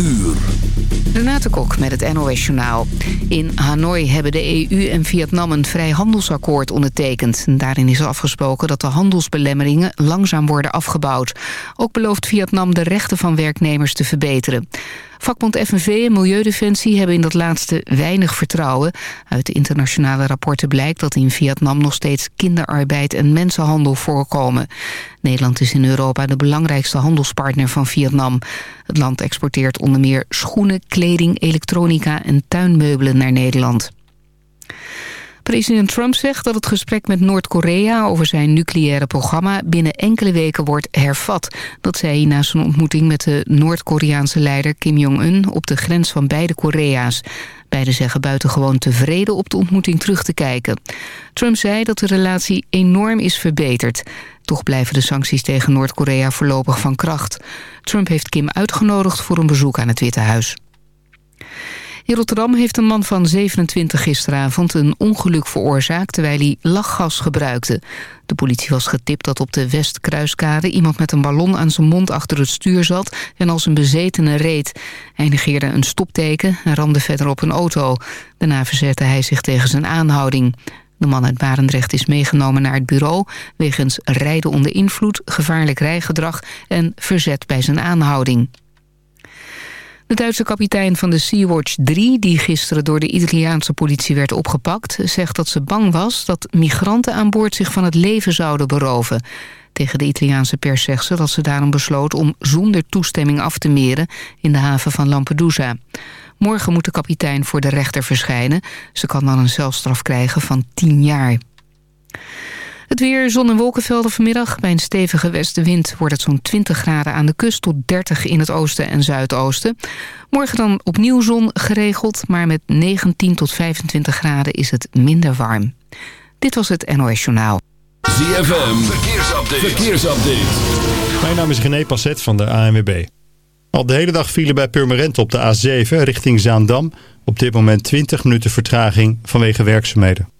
uur. Renate Kok met het NOS Journaal. In Hanoi hebben de EU en Vietnam een vrijhandelsakkoord ondertekend. Daarin is afgesproken dat de handelsbelemmeringen langzaam worden afgebouwd. Ook belooft Vietnam de rechten van werknemers te verbeteren. Vakbond FNV en Milieudefensie hebben in dat laatste weinig vertrouwen. Uit de internationale rapporten blijkt dat in Vietnam nog steeds kinderarbeid en mensenhandel voorkomen. Nederland is in Europa de belangrijkste handelspartner van Vietnam. Het land exporteert onder meer schoenen, kleding, elektronica en tuinmeubelen naar Nederland. President Trump zegt dat het gesprek met Noord-Korea over zijn nucleaire programma binnen enkele weken wordt hervat. Dat zei hij na zijn ontmoeting met de Noord-Koreaanse leider Kim Jong-un op de grens van beide Korea's. Beiden zeggen buitengewoon tevreden op de ontmoeting terug te kijken. Trump zei dat de relatie enorm is verbeterd. Toch blijven de sancties tegen Noord-Korea voorlopig van kracht. Trump heeft Kim uitgenodigd voor een bezoek aan het Witte Huis. In Rotterdam heeft een man van 27 gisteravond een ongeluk veroorzaakt... terwijl hij lachgas gebruikte. De politie was getipt dat op de Westkruiskade... iemand met een ballon aan zijn mond achter het stuur zat... en als een bezetene reed. Hij negeerde een stopteken en ramde verder op een auto. Daarna verzette hij zich tegen zijn aanhouding. De man uit Barendrecht is meegenomen naar het bureau... wegens rijden onder invloed, gevaarlijk rijgedrag... en verzet bij zijn aanhouding. De Duitse kapitein van de Sea-Watch 3, die gisteren door de Italiaanse politie werd opgepakt, zegt dat ze bang was dat migranten aan boord zich van het leven zouden beroven. Tegen de Italiaanse pers zegt ze dat ze daarom besloot om zonder toestemming af te meren in de haven van Lampedusa. Morgen moet de kapitein voor de rechter verschijnen. Ze kan dan een celstraf krijgen van 10 jaar. Het weer, zon- en wolkenvelden vanmiddag. Bij een stevige westenwind wordt het zo'n 20 graden aan de kust... tot 30 in het oosten en zuidoosten. Morgen dan opnieuw zon geregeld... maar met 19 tot 25 graden is het minder warm. Dit was het NOS Journaal. ZFM, verkeersupdate. verkeersupdate. Mijn naam is René Passet van de ANWB. Al de hele dag vielen bij Purmerend op de A7 richting Zaandam. Op dit moment 20 minuten vertraging vanwege werkzaamheden.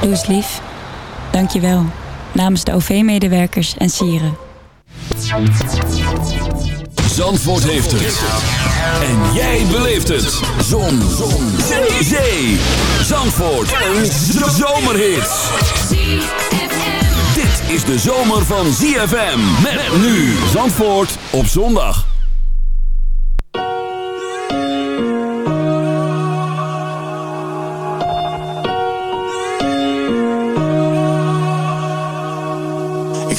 Doe eens lief. Dank je wel. Namens de OV-medewerkers en sieren. Zandvoort heeft het. En jij beleeft het. Zon. Zon. Zee. Zee. Zandvoort. Een zomerhit. Dit is de zomer van ZFM. Met nu Zandvoort op zondag.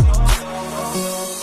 know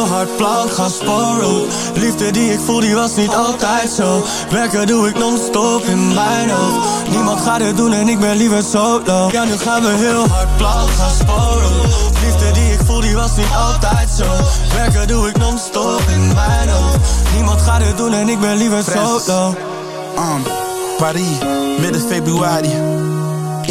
hard plan gaan sporen Liefde die ik voel, die was niet altijd zo. Werken doe ik non-stop in mijn hoofd. Niemand gaat het doen en ik ben liever solo. Ja, nu gaan we heel hard plan gaan sporen Liefde die ik voel, die was niet altijd zo. Werken doe ik non-stop in mijn hoofd. Niemand gaat het doen en ik ben liever solo. Um, Paris, midden februari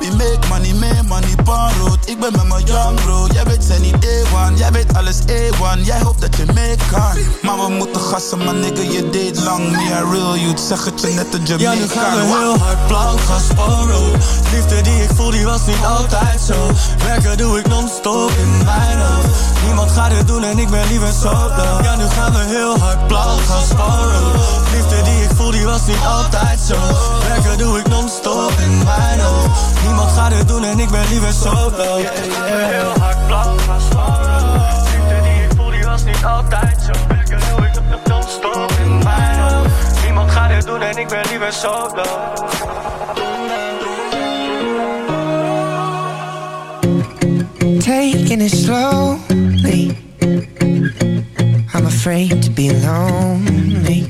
We make money, make money, road. Ik ben met mijn young bro. Jij weet zijn niet A1, jij weet alles A1. Jij hoopt dat je mee kan. Maar we moeten gassen, man nigga, je deed lang. Me a real youth, zeg het je net een Jamaican. Ja, nu gaan we heel hard blank gaan sporen. Liefde die ik voel, die was niet altijd zo. Werken doe ik non-stop in mijn hoofd. Niemand gaat het doen en ik ben liever solo. Ja, nu gaan we heel hard blank gaan sporen. Liefde die ik voel, die was niet altijd zo. Werken doe ik non-stop in mijn hoofd. Niemand gaat het doen en ik ben liever solo. Yeah, yeah. Heel hard plat gaan sparen Liefde die ik voel, die was niet altijd zo Lekker. Doe ik op de stop in mijn hoofd Niemand gaat het doen en ik ben liever solo. Taking it slowly. I'm afraid to be lonely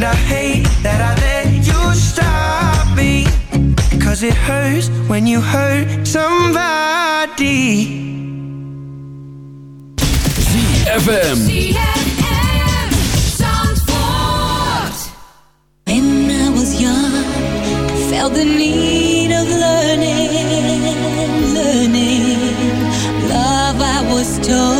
And I hate that I let you stop me. Cause it hurts when you hurt somebody. ZFM When I was young I felt the need of learning Learning. Love I was told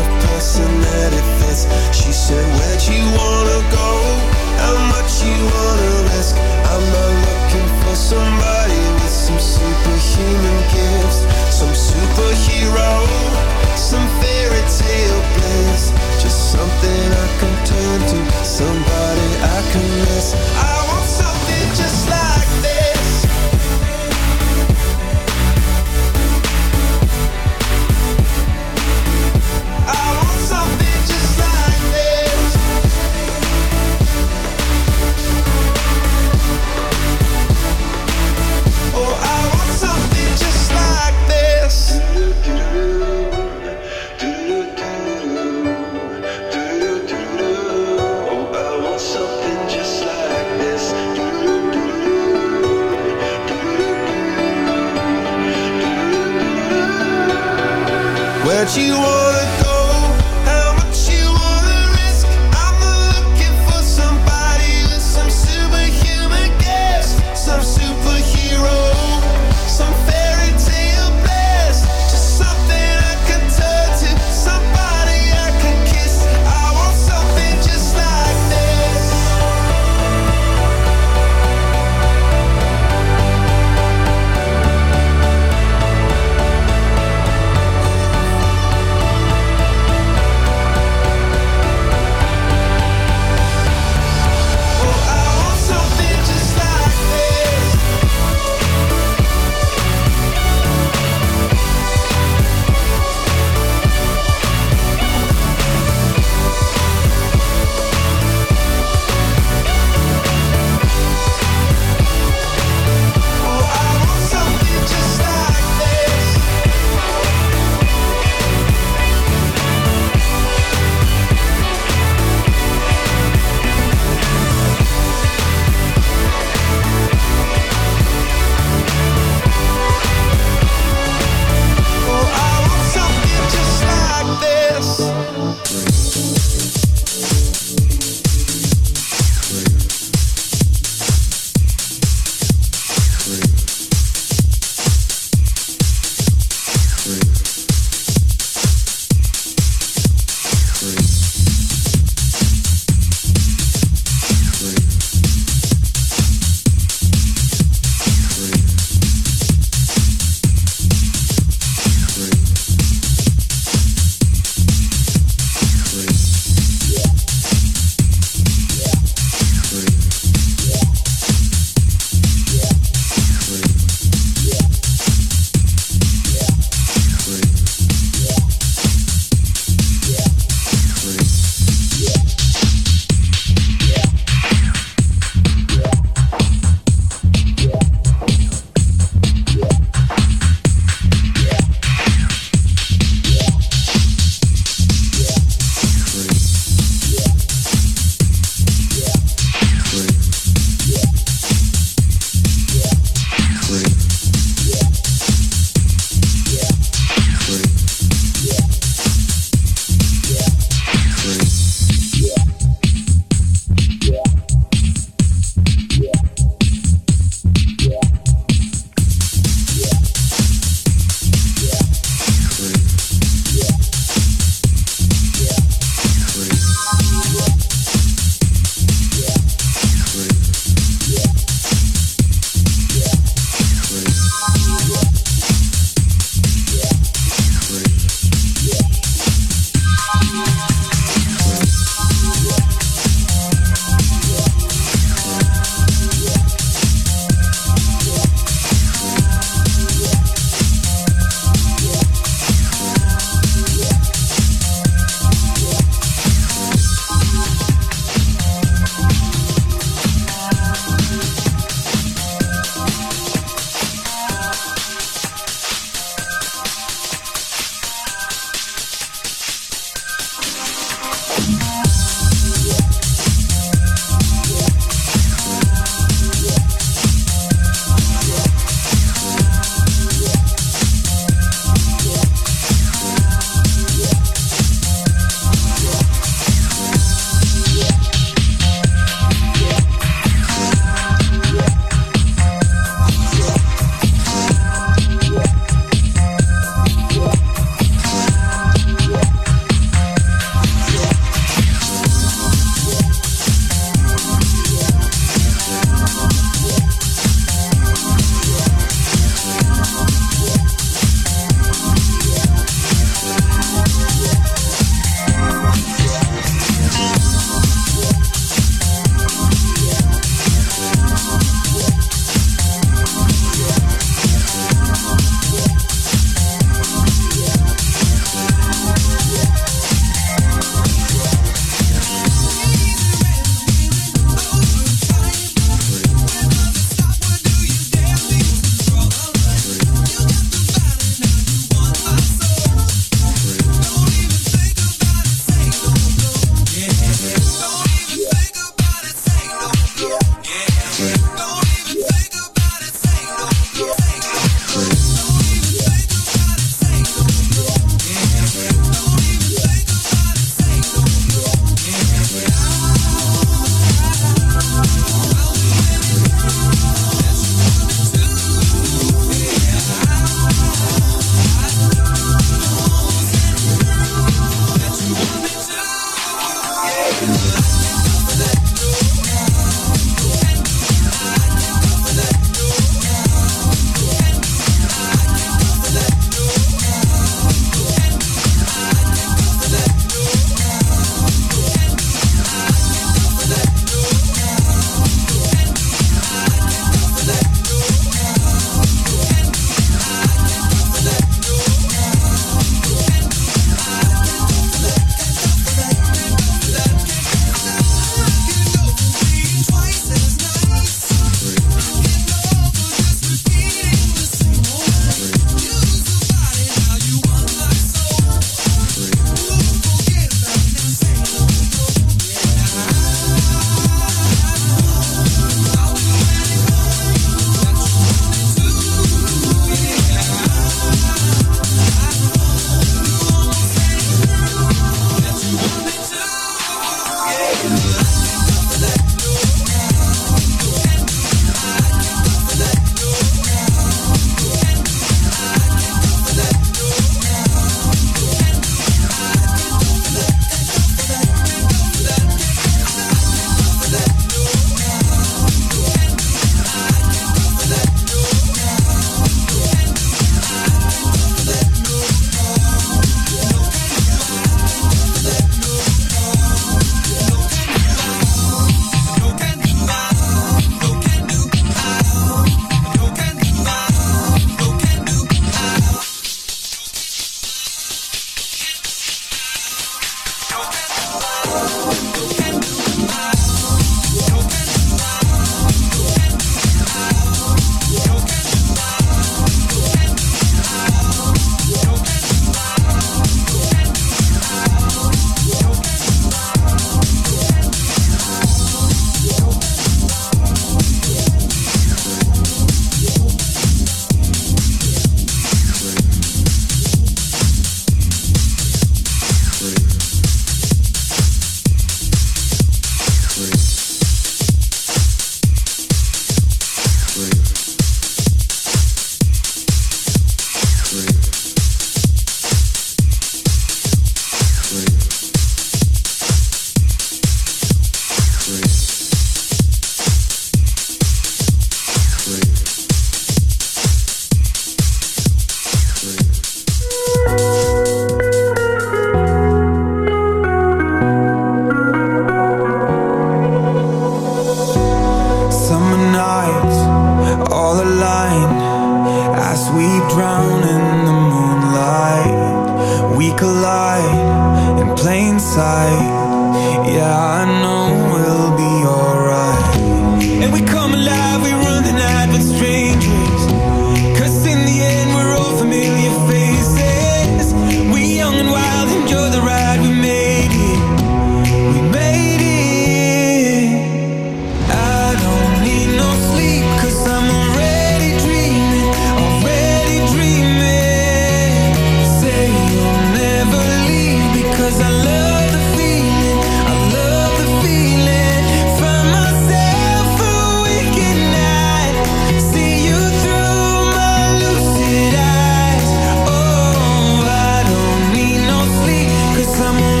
amor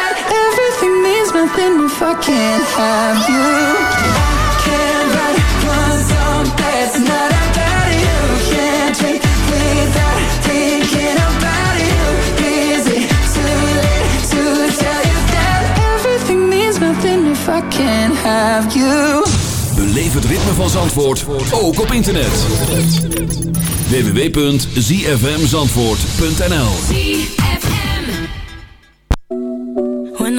nothing if I can't have you. Het ritme van Zandvoort ook op internet. www.zfmzandvoort.nl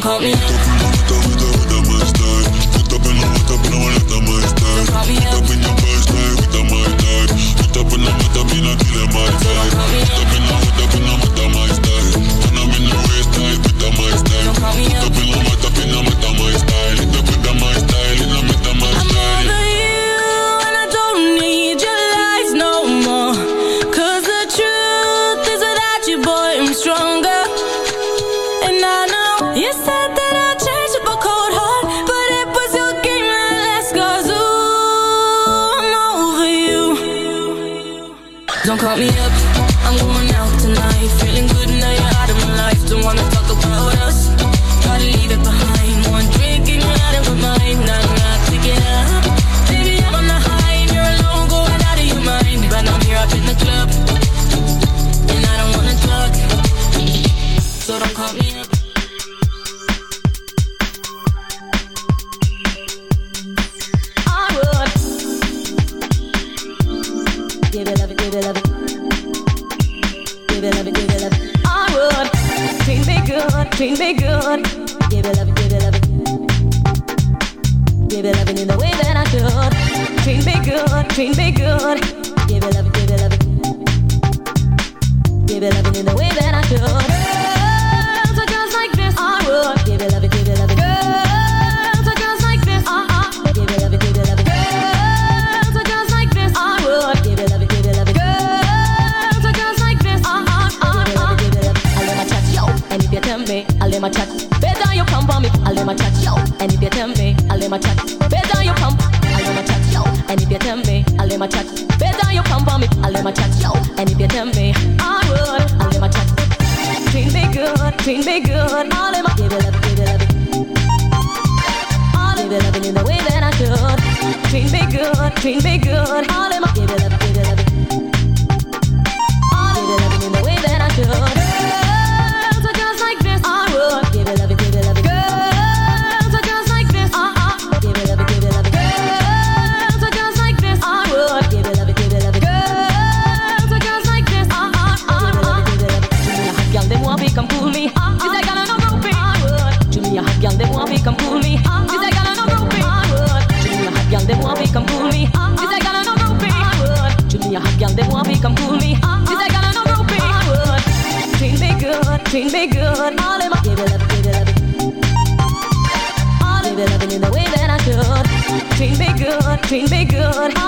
don't call me. tell me, I'll let my chat. Better down your pump, I'll let my chat. And if you tell me, I'll let my chat. Better down your pump on me, I'll let my chat. And if you tell me, I would, I'll let my chat. Clean me good, clean me good. I'll let my give it up, give it up. I'll give it up in the way that I should. Clean me good, clean me good. I'll let my give it up. treat me good. All in my Give it up, give it up. All in baby in the way that I could. Treat me good, treat me good. All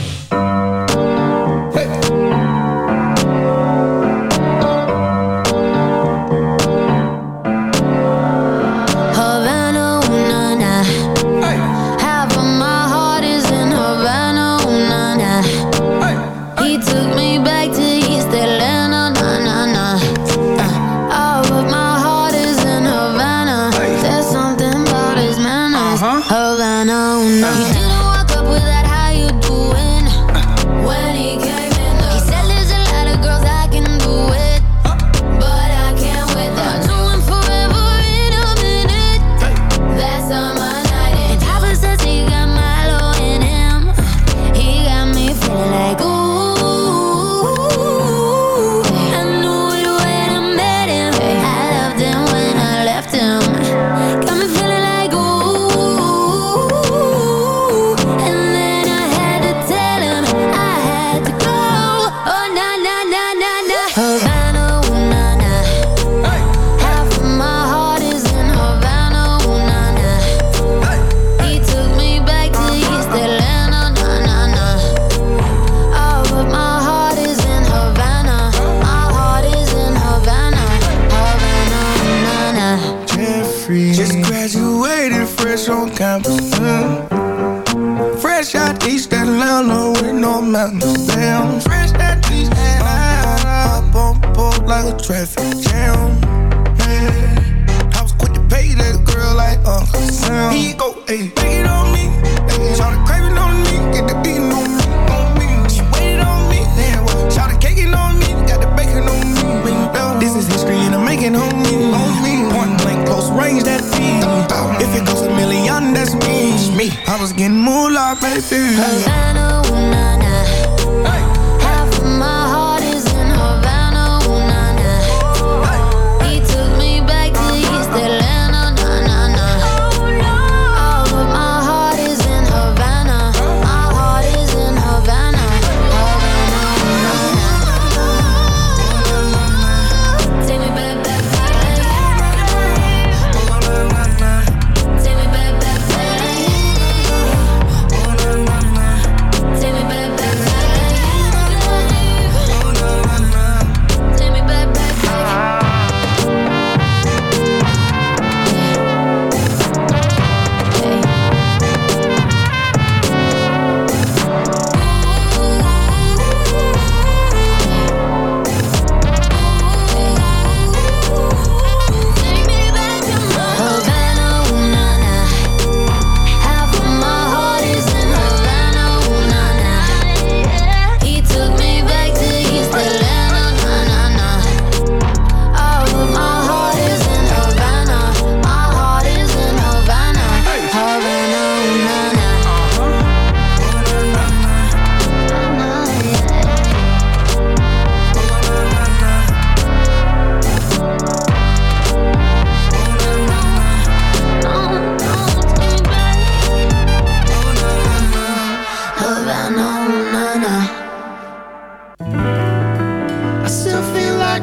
Ayy, take it on me. Ayy, shout the craving on me, get the beating on me, on me. She waited on me, what? Shout the caking on me, got the bacon on me. This is history and I'm making on me, on me. Point blank, close range, that feed. If it goes a million, that's me. me. I was getting moolah, baby. Havana,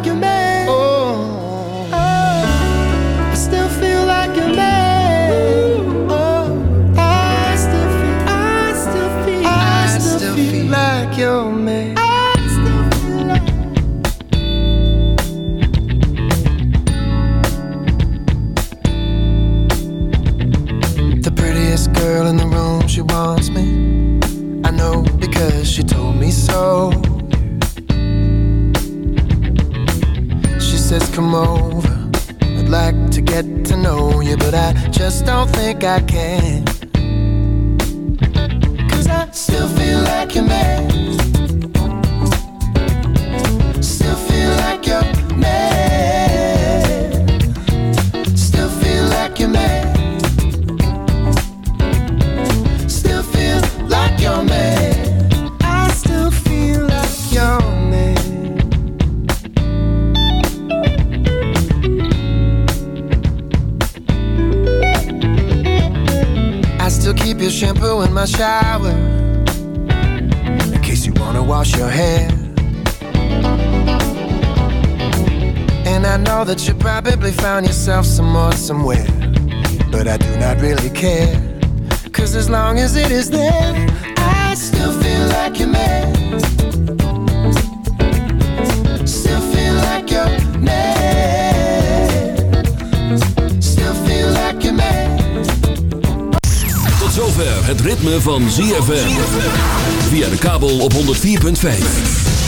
que you think I can. Somewhere, but I do not really care. Cause as long as it is there, I still feel like your man. Still feel like your man. Still feel like your man. Tot zover het ritme van ZFM. Via de kabel op 104.5.